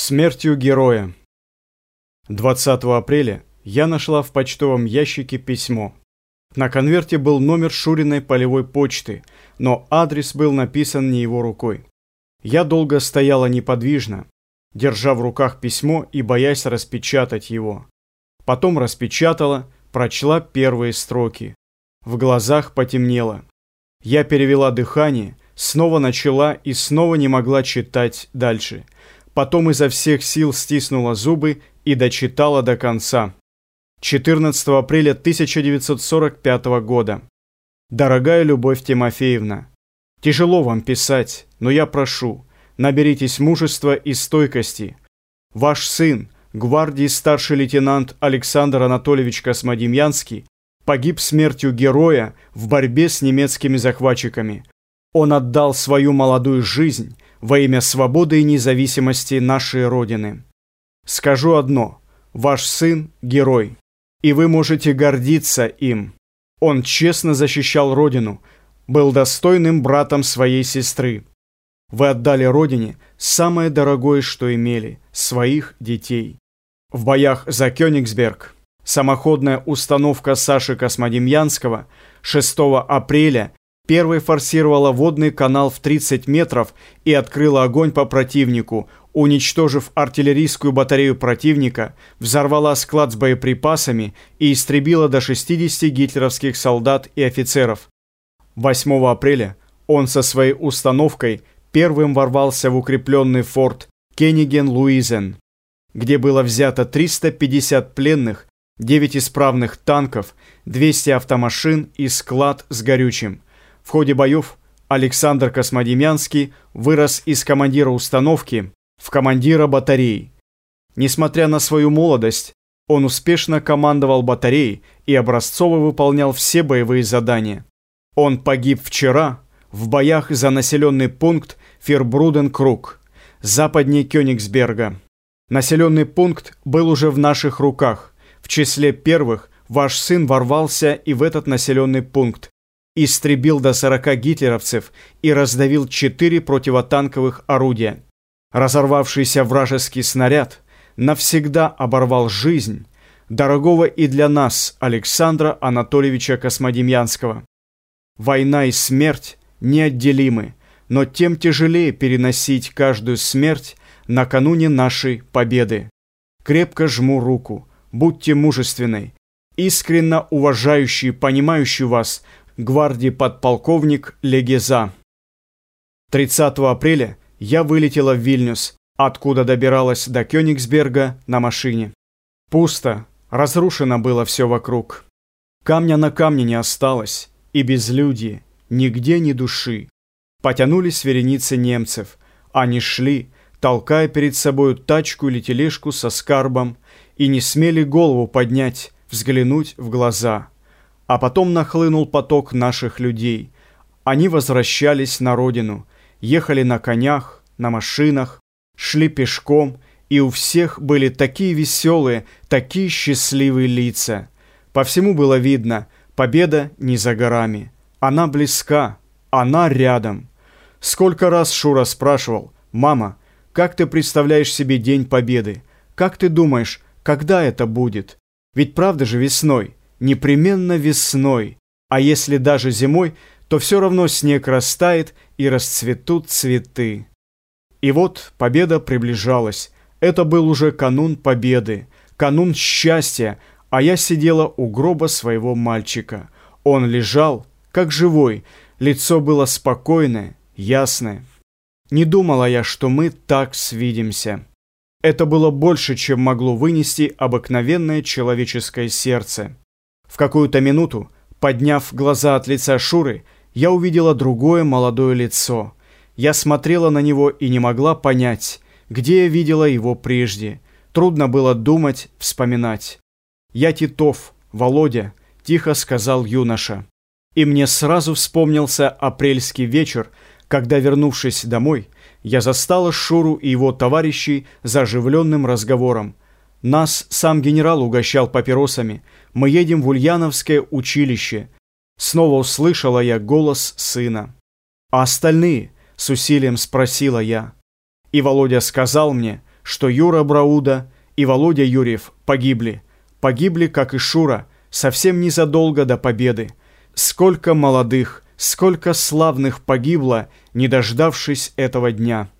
Смертью героя 20 апреля я нашла в почтовом ящике письмо. На конверте был номер Шуриной полевой почты, но адрес был написан не его рукой. Я долго стояла неподвижно, держа в руках письмо и боясь распечатать его. Потом распечатала, прочла первые строки. В глазах потемнело. Я перевела дыхание, снова начала и снова не могла читать дальше – потом изо всех сил стиснула зубы и дочитала до конца. 14 апреля 1945 года. Дорогая Любовь Тимофеевна, тяжело вам писать, но я прошу, наберитесь мужества и стойкости. Ваш сын, гвардии старший лейтенант Александр Анатольевич Космодемьянский, погиб смертью героя в борьбе с немецкими захватчиками. Он отдал свою молодую жизнь во имя свободы и независимости нашей Родины. Скажу одно, ваш сын – герой, и вы можете гордиться им. Он честно защищал Родину, был достойным братом своей сестры. Вы отдали Родине самое дорогое, что имели – своих детей. В боях за Кёнигсберг самоходная установка Саши Космодемьянского 6 апреля Первой форсировала водный канал в 30 метров и открыла огонь по противнику, уничтожив артиллерийскую батарею противника, взорвала склад с боеприпасами и истребила до 60 гитлеровских солдат и офицеров. 8 апреля он со своей установкой первым ворвался в укрепленный форт Кенниген-Луизен, где было взято 350 пленных, 9 исправных танков, 200 автомашин и склад с горючим – в ходе боев Александр Космодемьянский вырос из командира установки в командира батареи. Несмотря на свою молодость, он успешно командовал батареей и образцово выполнял все боевые задания. Он погиб вчера в боях за населенный пункт Фербруден-Круг, западнее Кёнигсберга. Населенный пункт был уже в наших руках. В числе первых ваш сын ворвался и в этот населенный пункт, истребил до 40 гитлеровцев и раздавил 4 противотанковых орудия. Разорвавшийся вражеский снаряд навсегда оборвал жизнь дорогого и для нас Александра Анатольевича Космодемьянского. Война и смерть неотделимы, но тем тяжелее переносить каждую смерть накануне нашей победы. Крепко жму руку, будьте мужественной, искренно уважающий и понимающий вас гвардии подполковник Легеза. 30 апреля я вылетела в Вильнюс, откуда добиралась до Кёнигсберга на машине. Пусто, разрушено было все вокруг. Камня на камне не осталось, и безлюдье, нигде ни души. Потянулись вереницы немцев. Они шли, толкая перед собою тачку или тележку со скарбом, и не смели голову поднять, взглянуть в глаза а потом нахлынул поток наших людей. Они возвращались на родину, ехали на конях, на машинах, шли пешком, и у всех были такие веселые, такие счастливые лица. По всему было видно, победа не за горами. Она близка, она рядом. Сколько раз Шура спрашивал, «Мама, как ты представляешь себе День Победы? Как ты думаешь, когда это будет? Ведь правда же весной?» Непременно весной, а если даже зимой, то все равно снег растает и расцветут цветы. И вот победа приближалась. Это был уже канун победы, канун счастья, а я сидела у гроба своего мальчика. Он лежал, как живой, лицо было спокойное, ясное. Не думала я, что мы так свидимся. Это было больше, чем могло вынести обыкновенное человеческое сердце. В какую-то минуту, подняв глаза от лица Шуры, я увидела другое молодое лицо. Я смотрела на него и не могла понять, где я видела его прежде. Трудно было думать, вспоминать. «Я Титов, Володя», — тихо сказал юноша. И мне сразу вспомнился апрельский вечер, когда, вернувшись домой, я застала Шуру и его товарищей за оживленным разговором. Нас сам генерал угощал папиросами. Мы едем в Ульяновское училище. Снова услышала я голос сына. А остальные? С усилием спросила я. И Володя сказал мне, что Юра Брауда и Володя Юрьев погибли. Погибли, как и Шура, совсем незадолго до победы. Сколько молодых, сколько славных погибло, не дождавшись этого дня.